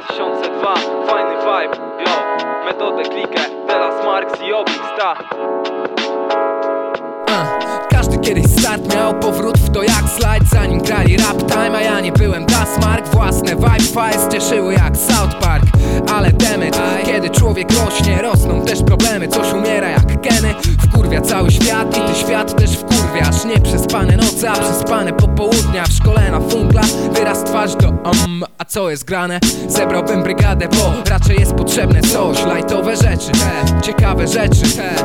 2002 Fajny vibe, yo. Metodę klikę, teraz Marx i Obix, ta. Każdy kiedyś start miał powrót w to jak slajd Zanim grali rap time, a ja nie byłem Dasmark Własne vibe files cieszyły jak South Park. Ale demet, kiedy człowiek rośnie Rosną też problemy, coś umiera jak geny Wkurwia cały świat i ty świat też wkurwiasz Nieprzespane noce, a przespane popołudnia. W szkole na funkla, wyraz twarz do um A co jest grane? Zebrałbym brygadę, bo raczej jest potrzebne coś. Lajtowe rzeczy, te ciekawe rzeczy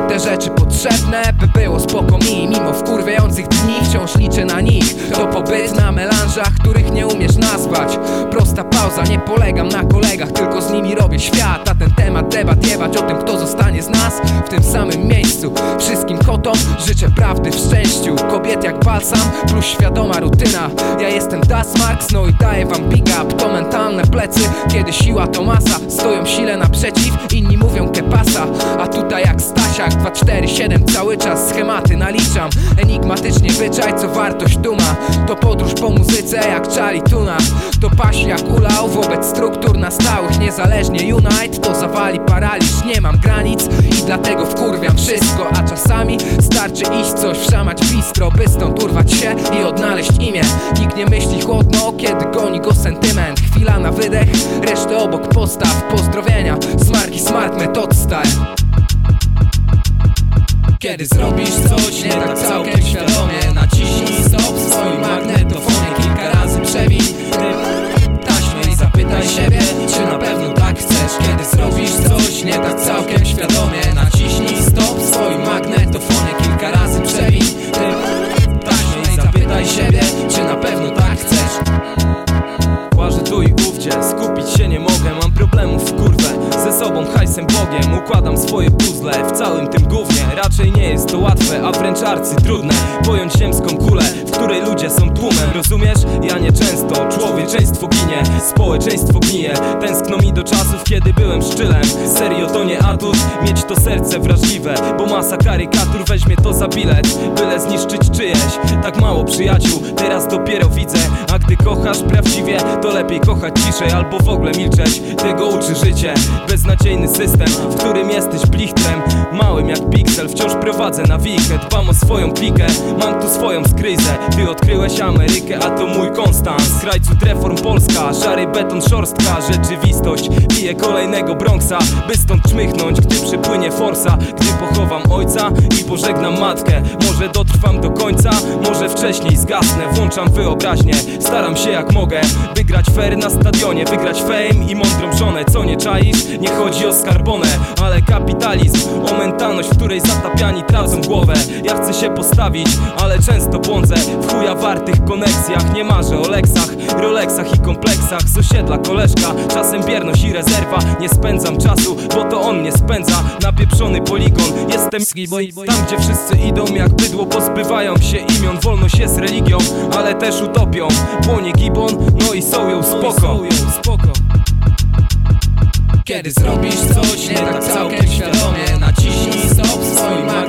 te rzeczy potrzebne, by było spoko mi. Mimo wkurwiających dni wciąż liczę na nich. To pobyt na melanżach, których nie umiesz nazwać. Prosta pauza, nie polegam na kolegach Tylko z nimi robię świat. A ten temat debat jebać o tym, kto zostanie z nas W tym samym miejscu. Wszystkim kotom życzę prawdy w szczęściu Kobiet jak balsam plus świadoma rutyna. Ja jestem Das Marks, no i daję wam big up. To mentalne plecy, kiedy siła to masa. Stoją sile naprzeciw, inni mówią kepasa Stasiak 247 cały czas schematy naliczam. Enigmatycznie wyczaj co wartość duma. To podróż po muzyce jak Charlie Tuna. To pasi jak ulał wobec struktur na stałych Niezależnie Unite. To zawali paraliż Nie mam granic i dlatego wkurwiam wszystko. A czasami starczy iść coś wszamać bistro By stąd urwać się i odnaleźć imię. Nikt nie myśli chłodno kiedy goni go sentyment. Chwila na wydech, resztę obok postaw Pozdrowienia, smarki smart method style kiedy zrobisz coś nie tak całkiem świadomie nie jest to łatwe, a wręcz arcytrudne Pojąć ziemską kulę, której ludzie są tłumem. Rozumiesz? Ja nieczęsto, człowieczeństwo ginie Społeczeństwo gnije, tęskno mi do czasów, kiedy byłem szczylem. Serio to nie atut, mieć to serce wrażliwe Bo masa karykatur weźmie to za bilet Byle zniszczyć czyjeś, tak mało przyjaciół Teraz dopiero widzę, a gdy kochasz prawdziwie To lepiej kochać ciszej albo w ogóle milczeć. Tego uczy życie, beznadziejny system W którym jesteś blichtrem, małym jak piksel Wciąż prowadzę na wikę, dbam o swoją klikę Mam tu swoją skryzę, ty odkryłeś Amerykę? A to mój konstans, kraj cud reform Polska Szary beton, szorstka, rzeczywistość Piję kolejnego Bronxa, by stąd czmychnąć Gdy przypłynie forsa, gdy pochowam ojca I pożegnam matkę, może dotrwam do końca Może wcześniej zgasnę, włączam wyobraźnię Staram się jak mogę, by grać fair na stadionie Wygrać fame i mądrą żonę, co nie czaisz? Nie chodzi o skarbonę, ale kapitalizm. O mentalność, której zatapiani tracą głowę. Ja chcę się postawić, ale często błądzę. W chuja wartych koneksjach Nie marzę o leksach, rolexach i kompleksach. Z osiedla koleżka, czasem bierność i rezerwa. Nie spędzam czasu, bo to on mnie spędza. Napieprzony poligon, jestem tam gdzie wszyscy idą jak bydło Pozbywają się imion, wolność jest religią Ale też utopią, płonie gibon No i są ją spoko. Kiedy zrobisz coś nie tak całkiem świadomie Naciśnij Sweet